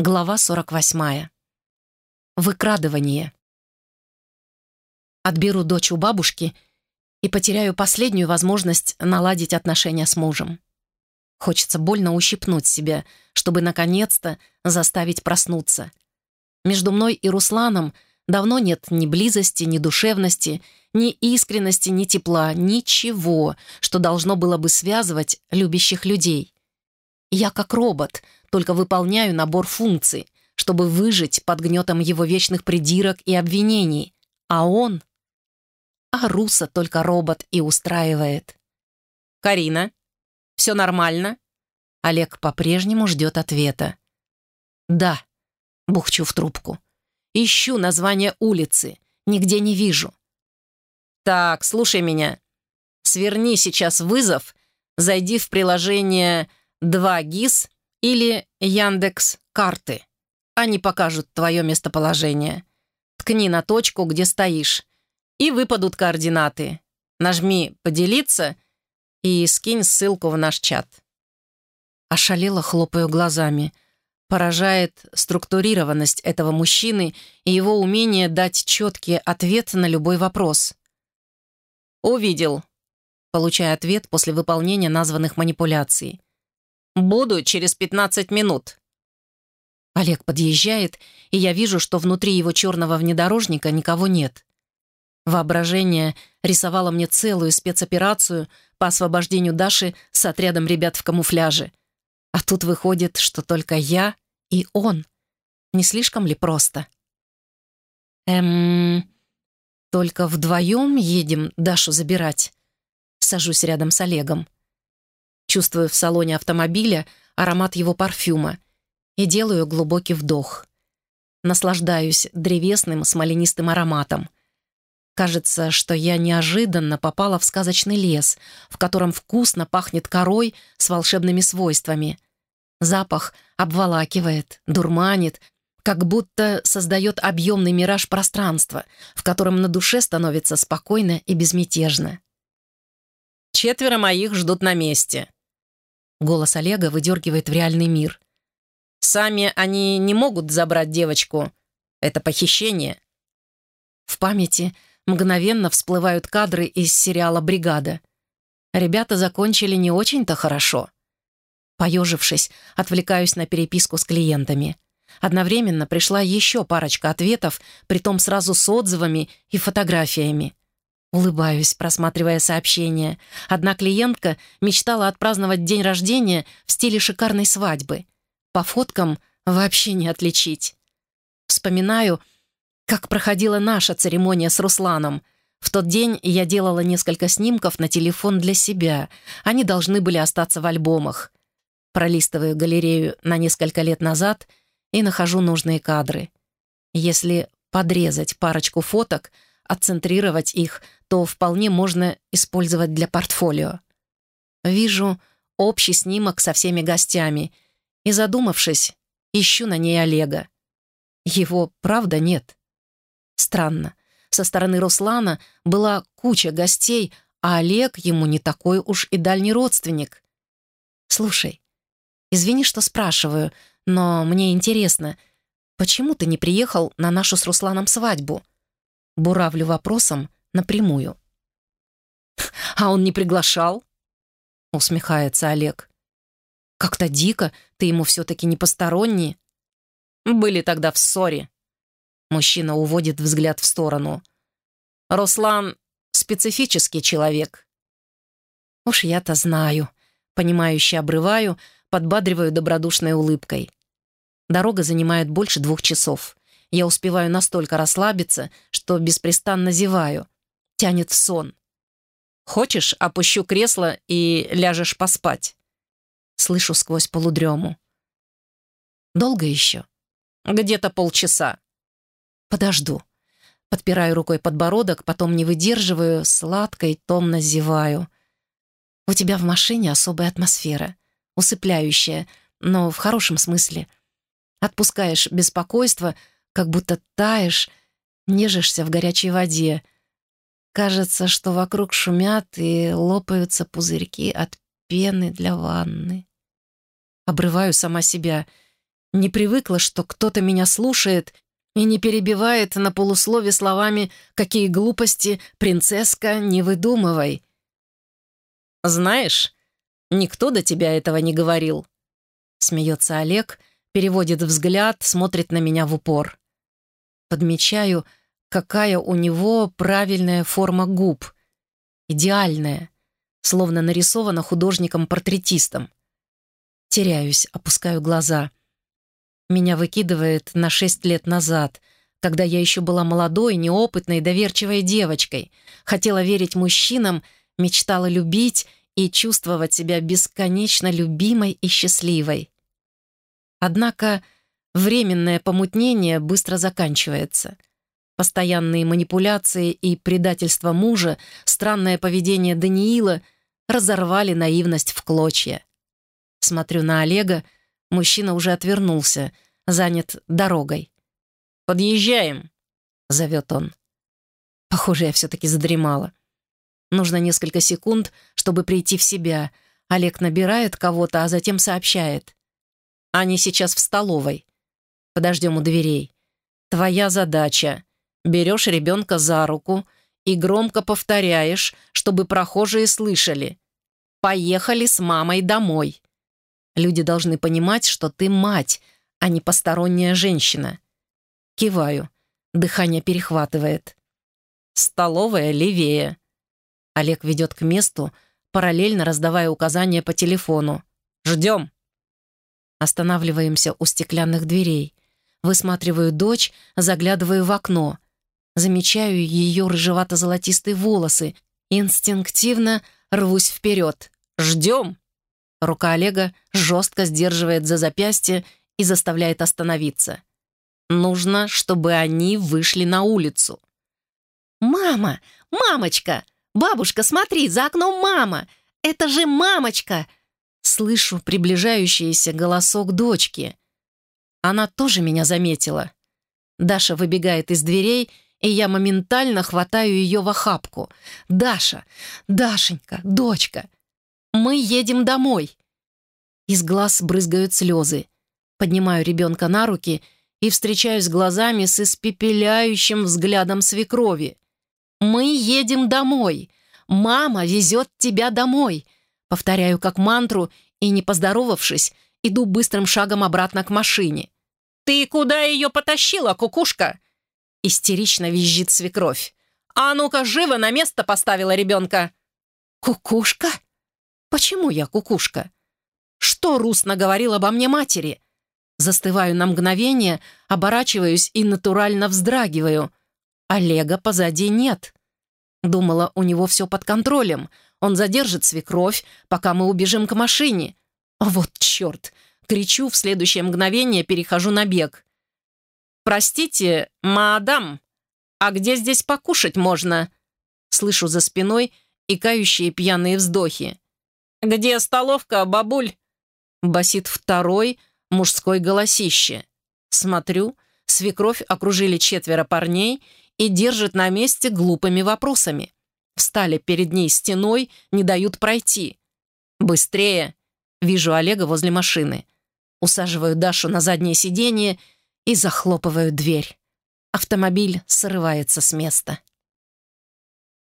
Глава 48. Выкрадывание. Отберу дочь у бабушки и потеряю последнюю возможность наладить отношения с мужем. Хочется больно ущипнуть себя, чтобы наконец-то заставить проснуться. Между мной и Русланом давно нет ни близости, ни душевности, ни искренности, ни тепла, ничего, что должно было бы связывать любящих людей. Я как робот, только выполняю набор функций, чтобы выжить под гнетом его вечных придирок и обвинений. А он... А Руса только робот и устраивает. «Карина, все нормально?» Олег по-прежнему ждет ответа. «Да», — бухчу в трубку. «Ищу название улицы, нигде не вижу». «Так, слушай меня. Сверни сейчас вызов, зайди в приложение 2GIS или Яндекс карты. Они покажут твое местоположение. Ткни на точку, где стоишь, и выпадут координаты. Нажми «Поделиться» и скинь ссылку в наш чат. Ошалело хлопаю глазами. Поражает структурированность этого мужчины и его умение дать четкий ответ на любой вопрос. «Увидел», получая ответ после выполнения названных манипуляций. «Буду через 15 минут». Олег подъезжает, и я вижу, что внутри его черного внедорожника никого нет. Воображение рисовало мне целую спецоперацию по освобождению Даши с отрядом ребят в камуфляже. А тут выходит, что только я и он. Не слишком ли просто? Эм... Только вдвоем едем Дашу забирать. Сажусь рядом с Олегом. Чувствую в салоне автомобиля аромат его парфюма и делаю глубокий вдох. Наслаждаюсь древесным смоленистым ароматом. Кажется, что я неожиданно попала в сказочный лес, в котором вкусно пахнет корой с волшебными свойствами. Запах обволакивает, дурманит, как будто создает объемный мираж пространства, в котором на душе становится спокойно и безмятежно. «Четверо моих ждут на месте», Голос Олега выдергивает в реальный мир. «Сами они не могут забрать девочку. Это похищение». В памяти мгновенно всплывают кадры из сериала «Бригада». Ребята закончили не очень-то хорошо. Поежившись, отвлекаюсь на переписку с клиентами. Одновременно пришла еще парочка ответов, притом сразу с отзывами и фотографиями. Улыбаюсь, просматривая сообщения. Одна клиентка мечтала отпраздновать день рождения в стиле шикарной свадьбы. По фоткам вообще не отличить. Вспоминаю, как проходила наша церемония с Русланом. В тот день я делала несколько снимков на телефон для себя. Они должны были остаться в альбомах. Пролистываю галерею на несколько лет назад и нахожу нужные кадры. Если подрезать парочку фоток — отцентрировать их, то вполне можно использовать для портфолио. Вижу общий снимок со всеми гостями и, задумавшись, ищу на ней Олега. Его, правда, нет. Странно. Со стороны Руслана была куча гостей, а Олег ему не такой уж и дальний родственник. «Слушай, извини, что спрашиваю, но мне интересно, почему ты не приехал на нашу с Русланом свадьбу?» Буравлю вопросом напрямую. «А он не приглашал?» — усмехается Олег. «Как-то дико, ты ему все-таки не посторонний». «Были тогда в ссоре». Мужчина уводит взгляд в сторону. «Руслан — специфический человек». «Уж я-то знаю», — понимающе обрываю, подбадриваю добродушной улыбкой. Дорога занимает больше двух часов. Я успеваю настолько расслабиться, что беспрестанно зеваю. Тянет в сон. «Хочешь, опущу кресло и ляжешь поспать?» Слышу сквозь полудрему. «Долго еще?» «Где-то полчаса». «Подожду». Подпираю рукой подбородок, потом не выдерживаю, сладко и томно зеваю. «У тебя в машине особая атмосфера, усыпляющая, но в хорошем смысле. Отпускаешь беспокойство — как будто таешь, нежишься в горячей воде. Кажется, что вокруг шумят и лопаются пузырьки от пены для ванны. Обрываю сама себя. Не привыкла, что кто-то меня слушает и не перебивает на полуслове словами «какие глупости, принцесска, не выдумывай». «Знаешь, никто до тебя этого не говорил», — смеется Олег, переводит взгляд, смотрит на меня в упор. Подмечаю, какая у него правильная форма губ. Идеальная, словно нарисована художником-портретистом. Теряюсь, опускаю глаза. Меня выкидывает на шесть лет назад, когда я еще была молодой, неопытной, доверчивой девочкой, хотела верить мужчинам, мечтала любить и чувствовать себя бесконечно любимой и счастливой. Однако временное помутнение быстро заканчивается. Постоянные манипуляции и предательство мужа, странное поведение Даниила разорвали наивность в клочья. Смотрю на Олега, мужчина уже отвернулся, занят дорогой. «Подъезжаем», — зовет он. Похоже, я все-таки задремала. Нужно несколько секунд, чтобы прийти в себя. Олег набирает кого-то, а затем сообщает. Они сейчас в столовой. Подождем у дверей. Твоя задача. Берешь ребенка за руку и громко повторяешь, чтобы прохожие слышали. «Поехали с мамой домой». Люди должны понимать, что ты мать, а не посторонняя женщина. Киваю. Дыхание перехватывает. Столовая левее. Олег ведет к месту, параллельно раздавая указания по телефону. «Ждем!» Останавливаемся у стеклянных дверей. Высматриваю дочь, заглядываю в окно. Замечаю ее рыжевато-золотистые волосы. Инстинктивно рвусь вперед. «Ждем!» Рука Олега жестко сдерживает за запястье и заставляет остановиться. Нужно, чтобы они вышли на улицу. «Мама! Мамочка! Бабушка, смотри, за окном мама! Это же мамочка!» Слышу приближающийся голосок дочки. Она тоже меня заметила. Даша выбегает из дверей, и я моментально хватаю ее в охапку. «Даша! Дашенька! Дочка! Мы едем домой!» Из глаз брызгают слезы. Поднимаю ребенка на руки и встречаюсь глазами с испепеляющим взглядом свекрови. «Мы едем домой! Мама везет тебя домой!» Повторяю как мантру и, не поздоровавшись, иду быстрым шагом обратно к машине. «Ты куда ее потащила, кукушка?» Истерично визжит свекровь. «А ну-ка, живо на место поставила ребенка!» «Кукушка? Почему я кукушка? Что Рус наговорил обо мне матери?» Застываю на мгновение, оборачиваюсь и натурально вздрагиваю. Олега позади нет. Думала, у него все под контролем — он задержит свекровь, пока мы убежим к машине. Вот черт! Кричу, в следующее мгновение перехожу на бег. «Простите, мадам, а где здесь покушать можно?» Слышу за спиной икающие пьяные вздохи. «Где столовка, бабуль?» Басит второй мужской голосище. Смотрю, свекровь окружили четверо парней и держит на месте глупыми вопросами встали перед ней стеной, не дают пройти. «Быстрее!» Вижу Олега возле машины. Усаживаю Дашу на заднее сиденье и захлопываю дверь. Автомобиль срывается с места.